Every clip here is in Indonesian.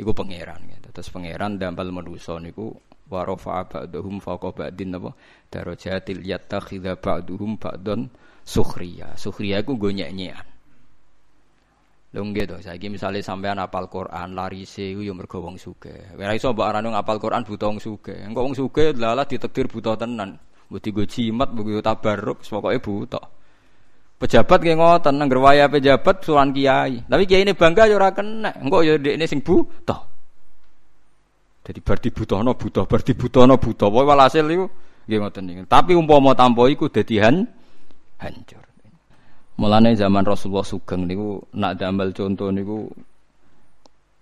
iku pangeran gitu. Terus pangeran dampal manusa niku wa rafa'a ba'dhum fawqa ba'din apa darajatil yattakhidha ba'dhum ba'don sukhriya. Sukhriya iku nggo nyek-nyekan. Lho nggih to, saiki misale sampean apal Quran larise iku ya mergo wong sugih. Ora iso mbok arani ngapal Quran buta wong sugih. Engko wong sugih lalah ditakdir buta tenan. Mbok digo jimat, mbok tabarruk, pokoke buta. Pejabat nggih ngoten nang waya pejabat suran kiai. Tapi kiai ini bangga ya ora kena. Engko ya dekne sing buta. Jadi bar dibutono buta, bar dibutono buta. Pokoke walhasil iku nggih ngoten. Tapi umpama tanpa iku dadi hancur. Mulane zaman Rasulullah Sugeng niku nak damel contoh niku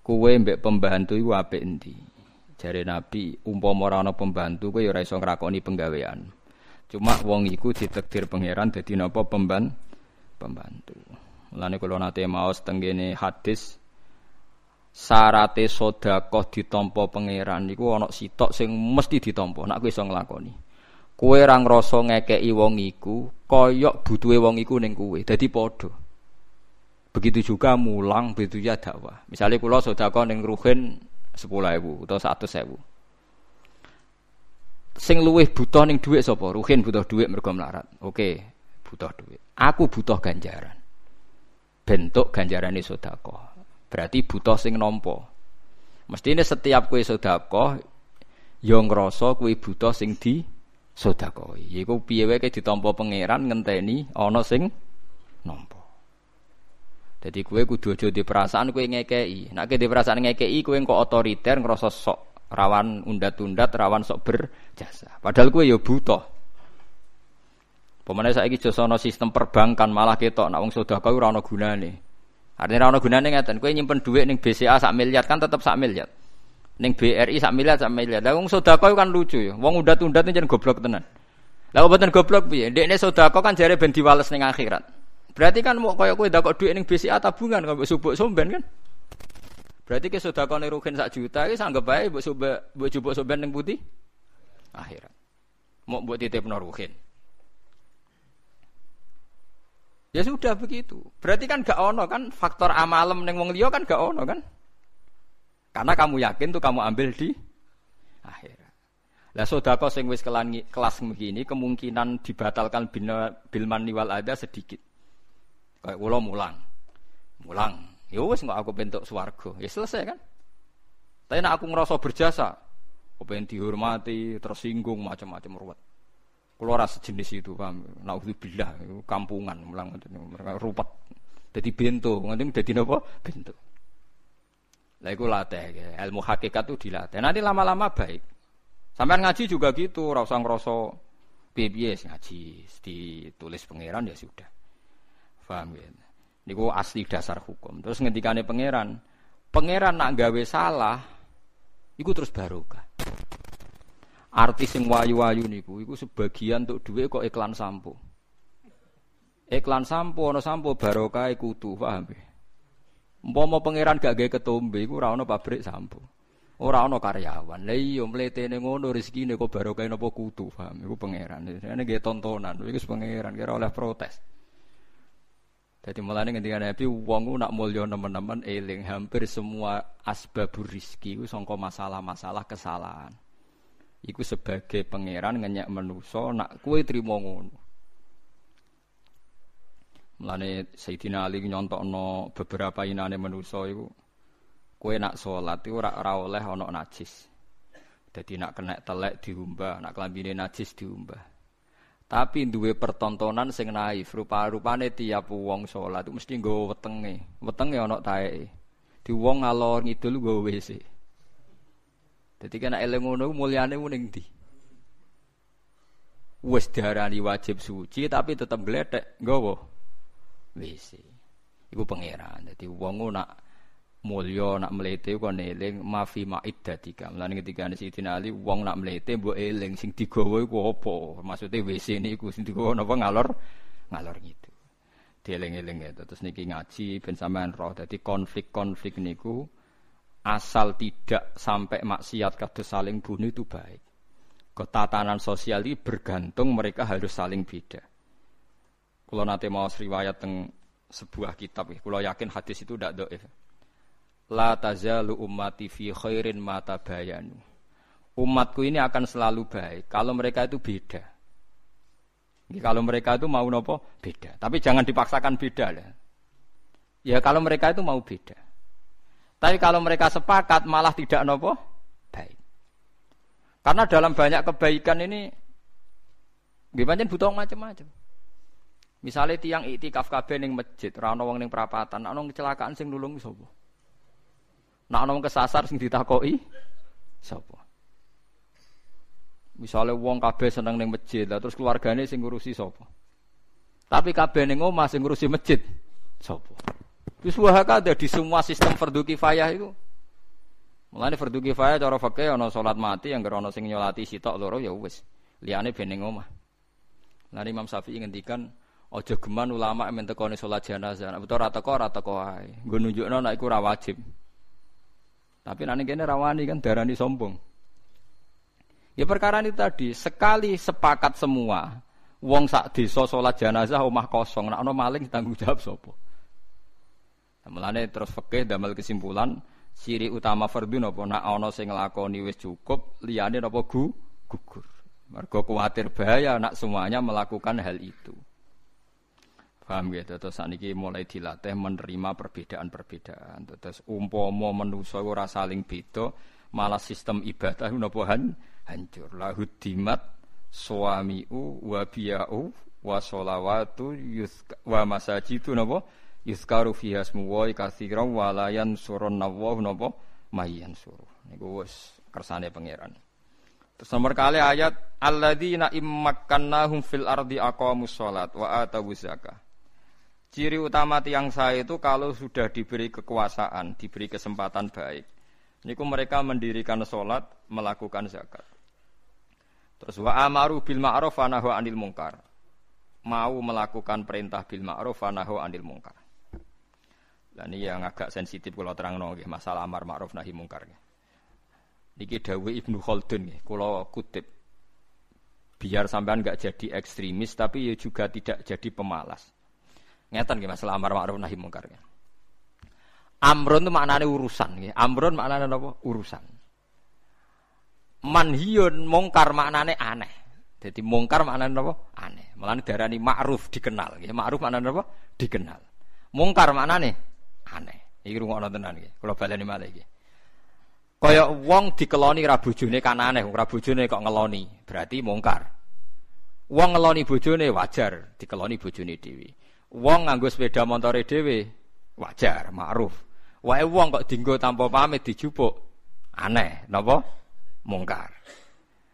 kowe mbek pembantu iku apik endi? Jare Nabi, umpama ora ana pembantu kowe ya ora iso ngrakoni penggawean. Cuma wong iku ditakdir pangeran dadi napa pemban pembantu. Mulane kula nate maos tenggene hadis sarate sedekah ditampa pangeran niku ana sitok sing mesti ditampa nek kowe iso nglakoni. Kowe ora ngrasa ngekeki wong iku koyok butuhe wong iku ning kowe. Dadi padha. Begitu juga mulang, begitu ya dakwah. Misalnya kula sedekah ning ruhin 10.000 atau 100.000. Sing luwih butuh ning dhuwit sapa? Ruhin butuh dhuwit mergo melarat. Oke, butuh dhuwit. Aku butuh ganjaran. Bentuk ganjarane sedekah. Berarti butuh sing nampa. Mestine setiap kowe sedekah ya ngrasa kowe butuh sing di sedekah. Iku piye wae ditampa pangeran ngenteni ana sing nampa. Jadi kue kudu aja di perasaan kue ngekei. Nak di perasaan ngekei kue kok otoriter ngerasa sok rawan undat-undat, rawan sok berjasa. Padahal kue ya butuh. Pemane saiki josono sistem perbankan malah ketok nak wong sedekah ora ana gunane. Artinya ora ana gunane ngeten, kowe nyimpen dhuwit ning BCA sak miliar kan tetep sak miliar. Ning BRI sak miliar sak miliar. Lah wong sedekah kan lucu ya. Wong undat-undat jan goblok tenan. Lah mboten goblok piye? Ndekne sedekah kan jare ben diwales ning akhirat. Berarti kan mau koyo kowe ndakok dhuwit ning BCA tabungan kok subuk somben kan? Berarti ke sedekah ning rugen sak juta iki sanggep bae mbok subuk mbok jupuk somben ning putih akhirat. Mau buat titip rugen. Ya sudah begitu. Berarti kan gak ono kan faktor amalem neng wong liya kan gak ono kan? Karena kamu yakin tuh kamu ambil di akhirat. Lah sodako sing wis kelas begini kemungkinan dibatalkan bina bilman niwal ada sedikit. Kayak kula mulang. Mulang. Ya wis nggak aku bentuk swarga. Ya selesai kan? Tapi nak aku ngerasa berjasa, aku pengen dihormati, tersinggung macam-macam ruwet. Rasa sejenis itu, paham? Nauzubillah, kampungan, mulang mereka rupat. Jadi bento, nanti jadi apa? Bento. Lah iku latih, ilmu hakikat itu dilatih. Nanti lama-lama baik. Sampai ngaji juga gitu, rasa ngerasa piye ngaji, ditulis pangeran ya sudah. Paham ya? Niku asli dasar hukum. Terus ngendikane pangeran, pangeran nak gawe salah, iku terus barokah artis sing wayu-wayu niku iku sebagian untuk duit kok iklan sampo. Iklan sampo ana sampo barokah kudu paham ya. Umpama pangeran gak gawe ketombe iku ora pabrik sampo. Ora ana karyawan. Lah iya mletene ngono rezekine kok barokah napa kudu paham iku pangeran. Ini nggih tontonan iku pangeran kira oleh protes. Jadi mulane ketika Nabi wong nak mulya nemen-nemen eling hampir semua asbabur rizki itu sangka masalah-masalah kesalahan iku sebagai pangeran ngenyak menuso nak kue trimo ngono. Mulane Sayyidina Ali nyontokno beberapa inane menuso iku kue nak salat iku ora ora oleh ana najis. Dadi nak kena telek diumbah, nak kelambine najis diumbah. Tapi duwe pertontonan sing naif, rupa-rupane tiap wong salat itu mesti nggawa wetenge. Wetenge ana taeke. Di wong ngalor ngidul nggawa WC. Jadi kena eling ngono mulyane ning ndi? Wis diarani wajib suci tapi tetep gledek nggawa WC. Iku pangeran. Dadi wong nak mulya nak mlete kok eling mafi maiddatika. Mulane ketika Sidina Ali wong nak mlete mbok eling sing digawa iku apa? Maksude WC niku sing digawa napa ngalor ngalor gitu. Dieling-eling ya. Terus niki ngaji ben sampean roh. Dadi konflik-konflik niku asal tidak sampai maksiat kados saling bunuh itu baik. Ketatanan sosial ini bergantung mereka harus saling beda. Kalau nanti mau riwayat teng sebuah kitab, kalau yakin hadis itu tidak doif. la tazalu ummati fi khairin mata bayanu. Umatku ini akan selalu baik kalau mereka itu beda. Kalau mereka itu mau nopo beda, tapi jangan dipaksakan beda lah. Ya kalau mereka itu mau beda. Tapi kalau mereka sepakat malah tidak nopo baik. Karena dalam banyak kebaikan ini gimana butuh macam-macam. Misalnya tiang iktikaf kabeh ning masjid, ora ana wong ning perapatan, ana kecelakaan sing nulung sapa? Nak ana kesasar sing ditakoki sapa? Misalnya wong kabeh seneng ning masjid, terus keluargane sing ngurusi sapa? Tapi kabeh ning omah sing ngurusi masjid sapa? Wis ada di semua sistem fardu kifayah itu. Mulane fardu kifayah cara fikih ana salat mati yang ana sing nyolati sitok loro ya wis. Liyane ben ning omah. Lah Imam Syafi'i ngendikan aja geman ulama men tekone salat jenazah. Nek betul ora teko ora teko ae. Nggo nunjukno nek iku ora wajib. Tapi nanti kene rawani kan darani sombong. Ya perkara ini tadi, sekali sepakat semua, wong sak desa salat jenazah omah kosong, nek ana maling tanggung jawab sapa? Mulane terus fikih damel kesimpulan ciri utama fardhu napa nak ana sing nglakoni wis cukup liyane napa gu gugur. Mergo kuwatir bahaya nak semuanya melakukan hal itu. Paham ya, terus saniki mulai dilatih menerima perbedaan-perbedaan. Terus umpama manusa ora saling beda, malah sistem ibadah napa han hancur. Lahu dimat suamiu wa biya'u wa sholawatu wa masajidu napa yuzkaru fiha ismu wa katsiran wa la yansurun nawahu napa mayan suruh niku wis kersane pangeran Terus nomor kali ayat alladzina immakkannahum fil ardi aqamus shalat wa atu zakah. Ciri utama tiang saya itu kalau sudah diberi kekuasaan, diberi kesempatan baik. Niku mereka mendirikan sholat, melakukan zakat. Terus wa amaru bil ma'ruf wa nahu anil munkar. Mau melakukan perintah bil ma'ruf wa nahu anil munkar. Dan ini yang agak sensitif kalau terang nggih masalah amar ma'ruf nahi mungkar. Niki dawuh Ibnu Khaldun nggih, kula kutip. Biar sampean nggak jadi ekstremis tapi ya juga tidak jadi pemalas. Ngeten nggih masalah amar ma'ruf nahi mungkar. Amrun itu maknanya urusan nggih. Amrun maknanya apa? Urusan. Manhiyun mungkar maknanya aneh. Jadi mungkar maknanya apa? Aneh. Malah darani ma'ruf dikenal nggih. Ma'ruf maknanya apa? Dikenal. Mungkar maknanya aneh. Iki rungokno tenan iki. Kula baleni malih iki. Kaya wong dikeloni ra bojone kan aneh, ra bojone kok ngeloni, berarti mungkar. Wong ngeloni bojone wajar, dikeloni bojone dhewe. Wong nganggo sepeda montore dhewe wajar, ma'ruf. Wae wong kok dinggo tanpa pamit dijupuk, aneh, napa? Mungkar.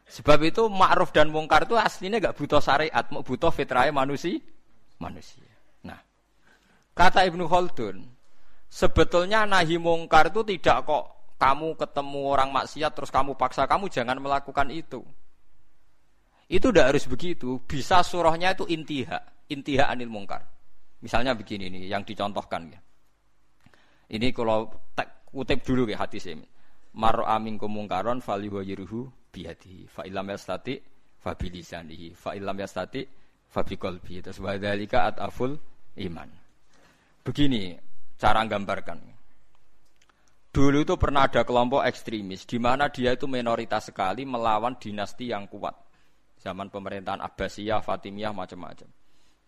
Sebab itu ma'ruf dan mungkar itu aslinya gak butuh syariat, butuh fitrah manusia. Manusia. Nah, kata Ibnu Khaldun, Sebetulnya nahi mungkar itu tidak kok kamu ketemu orang maksiat terus kamu paksa kamu jangan melakukan itu. Itu tidak harus begitu. Bisa surahnya itu intiha, intiha anil mungkar. Misalnya begini nih yang dicontohkan ya. Ini kalau tak kutip dulu ya hadis ini. Mar amin kumungkaron faliwajiruhu biyadihi fa ilam yastati fa bilisanihi fa ilam yastati fa biqalbi. Terus wadhalika ataful iman. Begini, cara gambarkan. Dulu itu pernah ada kelompok ekstremis di mana dia itu minoritas sekali melawan dinasti yang kuat. Zaman pemerintahan Abbasiyah, Fatimiyah macam-macam.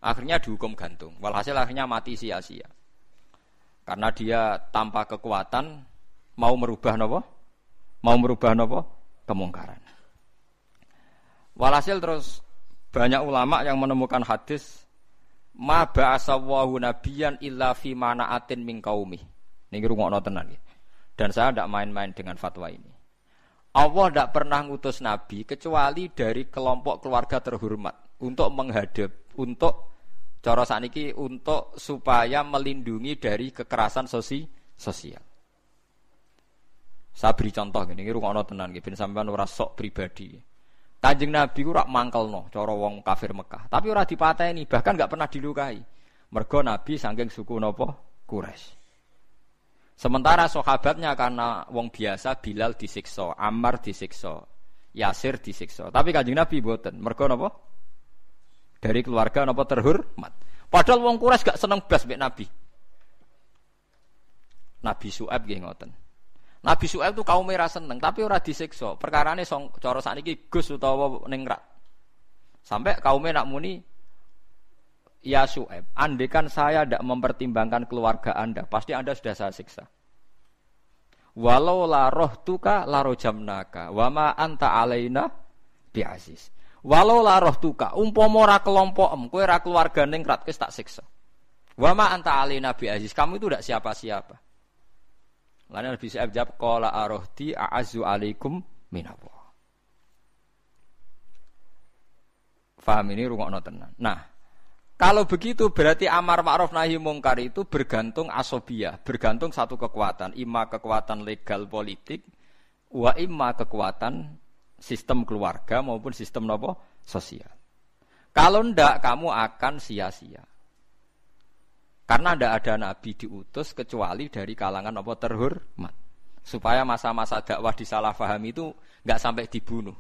Akhirnya dihukum gantung. Walhasil akhirnya mati sia-sia. Karena dia tanpa kekuatan mau merubah nopo? Mau merubah nopo? Kemungkaran. Walhasil terus banyak ulama yang menemukan hadis ma ba'asawahu nabiyan illa fi manaatin min qaumi. Niki rungokno tenan iki. Dan saya tidak main-main dengan fatwa ini. Allah tidak pernah ngutus nabi kecuali dari kelompok keluarga terhormat untuk menghadap, untuk cara saniki untuk supaya melindungi dari kekerasan sosi, sosial. Saya beri contoh gini, ini rungokno tenan, gini, sampean ora pribadi. Kanjeng Nabi rak mangkelno cara wong kafir Mekah, tapi ora dipateni, bahkan nggak pernah dilukai. Mergo Nabi saking suku napa? Quraisy. Sementara sahabatnya karena wong biasa Bilal disiksa, Ammar disiksa, Yasir disiksa. Tapi Kanjeng Nabi mboten. Mergo napa? Dari keluarga napa terhormat. Padahal wong Quraisy gak seneng blas Nabi. Nabi Su'aib nggih ngoten. Nabi Su'aib itu kaum merah seneng, tapi ora disiksa. Perkarane song cara sakniki Gus utawa ningrat. Sampai kaumnya nak muni Ya Su'aib, andekan saya tidak mempertimbangkan keluarga Anda, pasti Anda sudah saya siksa. Walau la roh tuka la jamnaka, wama anta alaina biasis. Walau la roh tuka, umpama ora kelompok em, kowe ora keluarga ningrat tak siksa. Wama anta alaina biasis, kamu itu tidak siapa-siapa. Lalu Nabi Sa'ib jawab, Qala arohti a'azu alaikum minallah. Faham ini rungokno tenan. Nah, kalau begitu berarti amar ma'ruf nahi mungkar itu bergantung asobia, bergantung satu kekuatan, ima kekuatan legal politik, wa imma kekuatan sistem keluarga maupun sistem nopo sosial. Kalau ndak kamu akan sia-sia. Karena tidak ada nabi diutus kecuali dari kalangan apa terhormat. Supaya masa-masa dakwah disalahfahami itu nggak sampai dibunuh.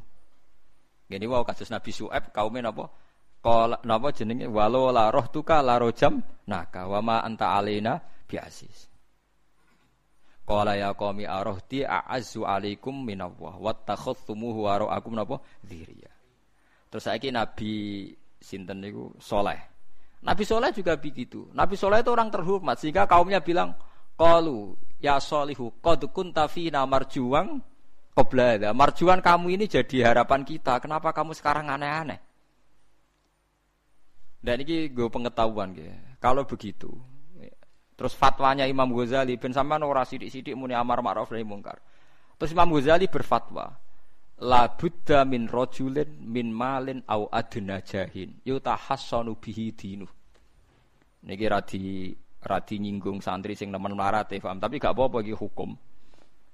Gini wow kasus Nabi Su'eb kaumnya napa? Kala napa jenenge walau la roh tuka la rojam naka wa ma anta alaina biasis. Qala ya qaumi arohti a'azzu alaikum minallah wattakhadhtumuhu wa ra'akum napa dziriya. Terus saiki Nabi sinten niku soleh Nabi Soleh juga begitu. Nabi Soleh itu orang terhormat sehingga kaumnya bilang, "Qalu ya solihu qad kunta fina marjuang qabla Marjuan kamu ini jadi harapan kita. Kenapa kamu sekarang aneh-aneh? Dan ini gue pengetahuan gitu. Kalau begitu, terus fatwanya Imam Ghazali ben sampean ora sithik-sithik muni amar ma'ruf nahi mungkar. Terus Imam Ghazali berfatwa, la buddha min rojulin min malin au adna jahin yutahassanu bihi dinu Niki radi radi nyinggung santri sing nemen melarat ya, paham. Tapi gak apa-apa iki hukum.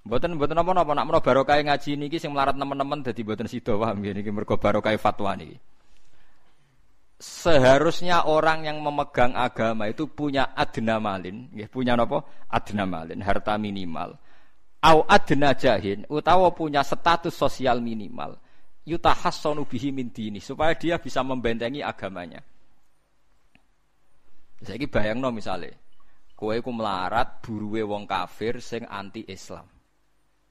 Mboten mboten apa-apa nak menawa barokah ngaji niki sing melarat nemen-nemen dadi mboten sida paham nggih niki mergo barokah fatwa niki. Seharusnya orang yang memegang agama itu punya adna malin, nggih punya napa? Adna malin, harta minimal. Au adna jahin utawa punya status sosial minimal. Yutahassanu bihi min dini supaya dia bisa membentengi agamanya. Saiki bayangno misale kowe ku melarat buruwe wong kafir sing anti Islam.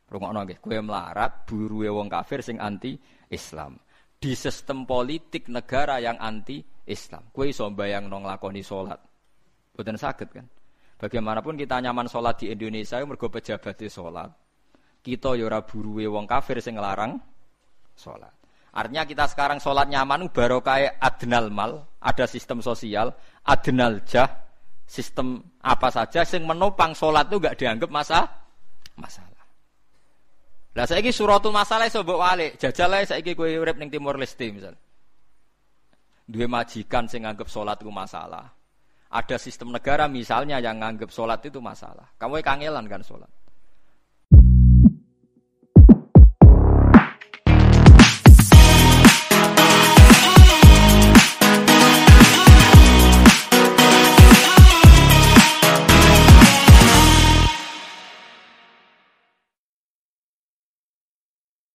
Rungokno nggih, kowe melarat buruwe wong kafir sing anti Islam. Di sistem politik negara yang anti Islam. Kowe iso bayangno nglakoni salat. Boten saged kan? Bagaimanapun kita nyaman sholat di Indonesia, mergo di sholat. Kita yora ya buruwe wong kafir sing ngelarang sholat. Artinya kita sekarang sholat nyaman baru kayak adnal mal, ada sistem sosial, adnal jah, sistem apa saja sing menopang sholat itu gak dianggap masa masalah. Lah saya ini suratul masalah sobok wale, jajal saya ini kue urip neng timur leste misal. Dua majikan sing nganggap sholat itu masalah. Ada sistem negara misalnya yang nganggap sholat itu masalah. Kamu kangelan kan sholat.